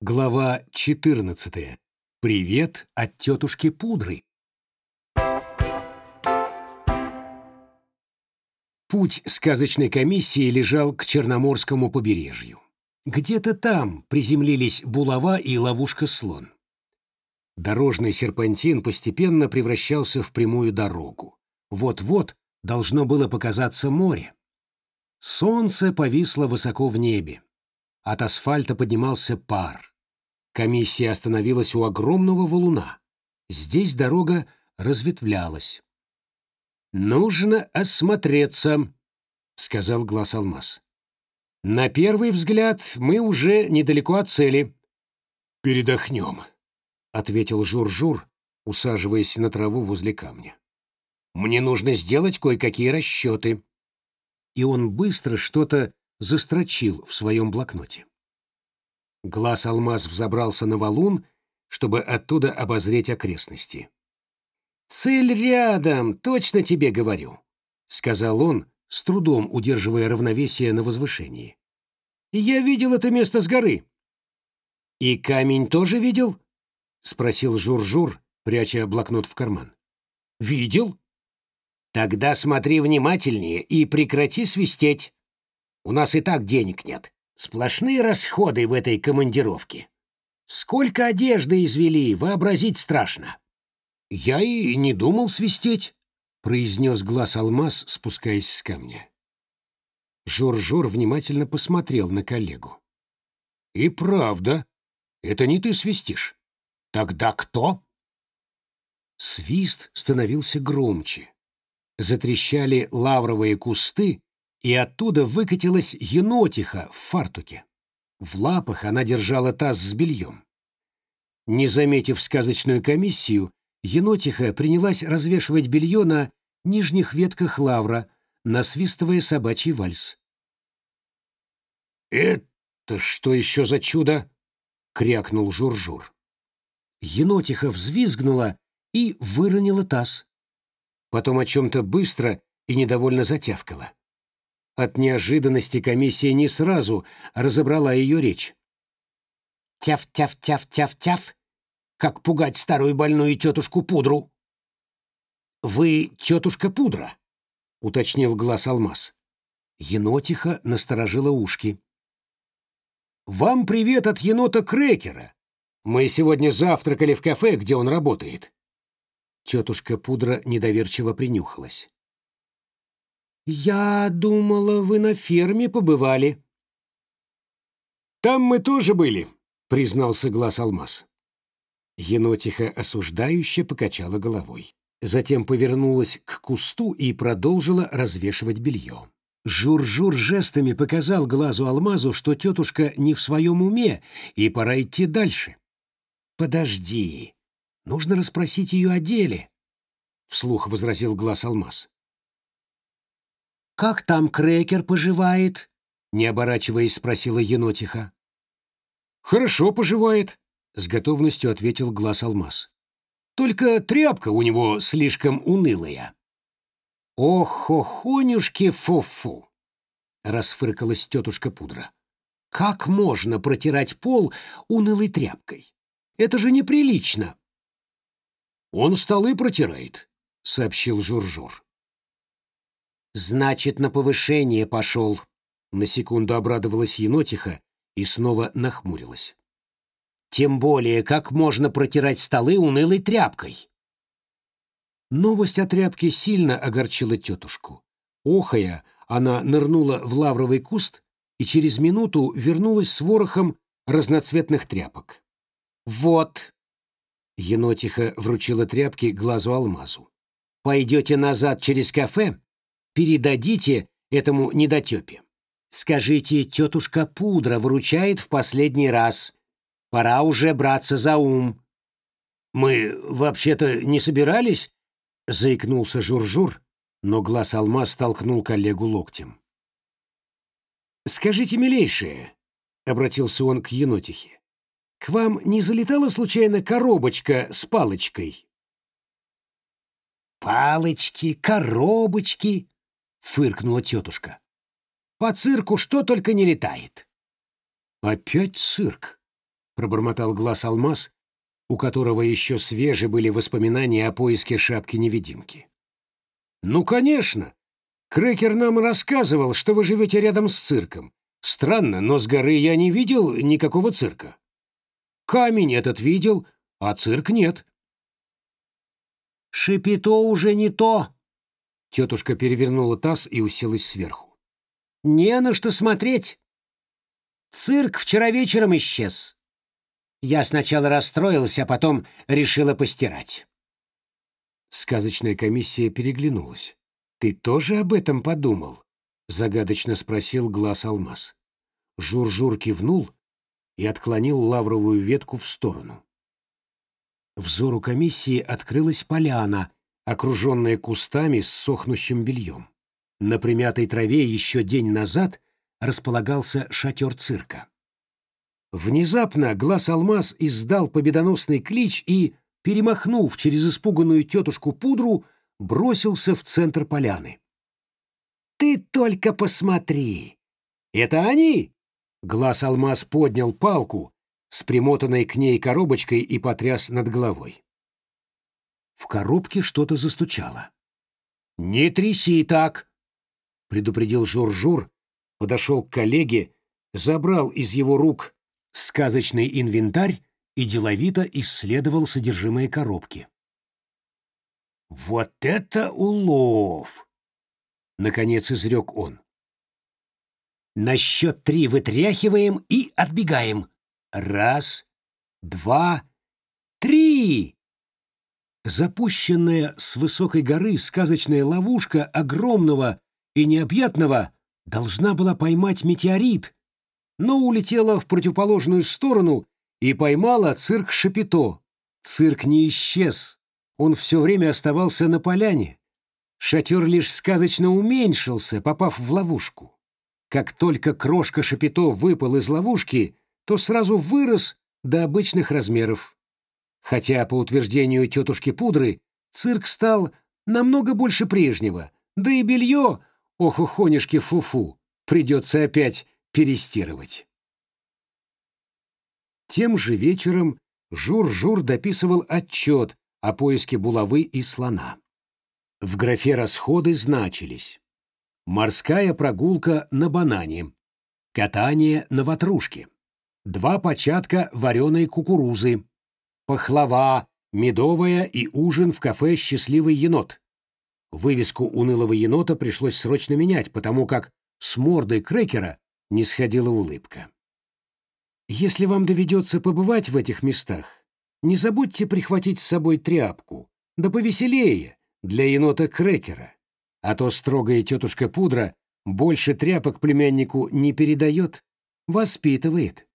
Глава 14. Привет от тетушки Пудры. Путь сказочной комиссии лежал к Черноморскому побережью. Где-то там приземлились булава и ловушка-слон. Дорожный серпантин постепенно превращался в прямую дорогу. Вот-вот должно было показаться море. Солнце повисло высоко в небе. От асфальта поднимался пар. Комиссия остановилась у огромного валуна. Здесь дорога разветвлялась. «Нужно осмотреться», — сказал глаз алмаз. «На первый взгляд мы уже недалеко от цели». «Передохнем», — ответил Жур-Жур, усаживаясь на траву возле камня. «Мне нужно сделать кое-какие расчеты». И он быстро что-то застрочил в своем блокноте. Глаз алмаз взобрался на валун, чтобы оттуда обозреть окрестности. «Цель рядом, точно тебе говорю», — сказал он, с трудом удерживая равновесие на возвышении. «Я видел это место с горы». «И камень тоже видел?» — спросил Жур-Жур, пряча блокнот в карман. «Видел?» «Тогда смотри внимательнее и прекрати свистеть. У нас и так денег нет. Сплошные расходы в этой командировке. Сколько одежды извели, вообразить страшно. Я и не думал свистеть, произнес глаз алмаз, спускаясь с камня. Жор-Жор внимательно посмотрел на коллегу. И правда, это не ты свистишь. Тогда кто? Свист становился громче. Затрещали лавровые кусты, и оттуда выкатилась енотиха в фартуке. В лапах она держала таз с бельем. Не заметив сказочную комиссию, енотиха принялась развешивать белье на нижних ветках лавра, насвистывая собачий вальс. «Это что еще за чудо?» — крякнул Жур-Жур. Енотиха взвизгнула и выронила таз. Потом о чем-то быстро и недовольно затявкала. От неожиданности комиссия не сразу разобрала ее речь. «Тяв-тяв-тяв-тяв-тяв! Как пугать старую больную тетушку Пудру!» «Вы тетушка Пудра?» — уточнил глаз алмаз. Енотиха насторожила ушки. «Вам привет от енота Крекера. Мы сегодня завтракали в кафе, где он работает». Тетушка Пудра недоверчиво принюхалась. «Я думала, вы на ферме побывали». «Там мы тоже были», — признался глаз алмаз. Енотиха осуждающе покачала головой. Затем повернулась к кусту и продолжила развешивать белье. Жур-Жур жестами показал глазу алмазу, что тетушка не в своем уме, и пора идти дальше. «Подожди, нужно расспросить ее о деле», — вслух возразил глаз алмаз. «Как там Крекер поживает?» — не оборачиваясь, спросила енотиха. «Хорошо поживает», — с готовностью ответил глаз алмаз. «Только тряпка у него слишком унылая». «Ох-хохонюшки фу-фу!» — расфыркалась тетушка Пудра. «Как можно протирать пол унылой тряпкой? Это же неприлично!» «Он столы протирает», — сообщил Жур-Жур. Значит, на повышение пошел. На секунду обрадовалась енотиха и снова нахмурилась. Тем более, как можно протирать столы унылой тряпкой? Новость о тряпке сильно огорчила тетушку. Охая, она нырнула в лавровый куст и через минуту вернулась с ворохом разноцветных тряпок. «Вот!» — енотиха вручила тряпки глазу алмазу. «Пойдете назад через кафе передадите этому недотепе. Скажите, тетушка Пудра выручает в последний раз. Пора уже браться за ум. Мы вообще-то не собирались, заикнулся Жур-Жур, но глаз алмаз толкнул коллегу локтем. Скажите, милейшие, обратился он к енотихе. К вам не залетала случайно коробочка с палочкой? Палочки, коробочки, фыркнула тетушка. По цирку что только не летает. Опять цирк. пробормотал глаз алмаз, у которого еще свежи были воспоминания о поиске шапки-невидимки. «Ну, конечно! Крекер нам рассказывал, что вы живете рядом с цирком. Странно, но с горы я не видел никакого цирка. Камень этот видел, а цирк нет». «Шипито уже не то!» Тетушка перевернула таз и уселась сверху. «Не на что смотреть. Цирк вчера вечером исчез. Я сначала расстроился, а потом решила постирать. Сказочная комиссия переглянулась. «Ты тоже об этом подумал?» — загадочно спросил глаз алмаз. Жур-Жур кивнул и отклонил лавровую ветку в сторону. Взору комиссии открылась поляна, окруженная кустами с сохнущим бельем. На примятой траве еще день назад располагался шатер цирка. Внезапно глаз-алмаз издал победоносный клич и, перемахнув через испуганную тетушку пудру, бросился в центр поляны. «Ты только посмотри! Это они!» Глаз-алмаз поднял палку с примотанной к ней коробочкой и потряс над головой. В коробке что-то застучало. «Не тряси так!» — предупредил Жур-Жур, подошел к коллеге, забрал из его рук сказочный инвентарь и деловито исследовал содержимое коробки. «Вот это улов!» — наконец изрек он. «На счет три вытряхиваем и отбегаем. Раз, два, три!» Запущенная с высокой горы сказочная ловушка огромного и необъятного должна была поймать метеорит, но улетела в противоположную сторону и поймала цирк Шапито. Цирк не исчез, он все время оставался на поляне. Шатер лишь сказочно уменьшился, попав в ловушку. Как только крошка Шапито выпал из ловушки, то сразу вырос до обычных размеров. Хотя, по утверждению тетушки Пудры, цирк стал намного больше прежнего, да и белье, ох, ухонишки фу-фу, придется опять перестирывать. Тем же вечером Жур-Жур дописывал отчет о поиске булавы и слона. В графе расходы значились морская прогулка на банане, катание на ватрушке, два початка вареной кукурузы, пахлава, медовая и ужин в кафе «Счастливый енот». Вывеску унылого енота пришлось срочно менять, потому как с мордой крекера не сходила улыбка. Если вам доведется побывать в этих местах, не забудьте прихватить с собой тряпку, да повеселее, для енота Крекера, а то строгая тетушка Пудра больше тряпок племяннику не передает, воспитывает.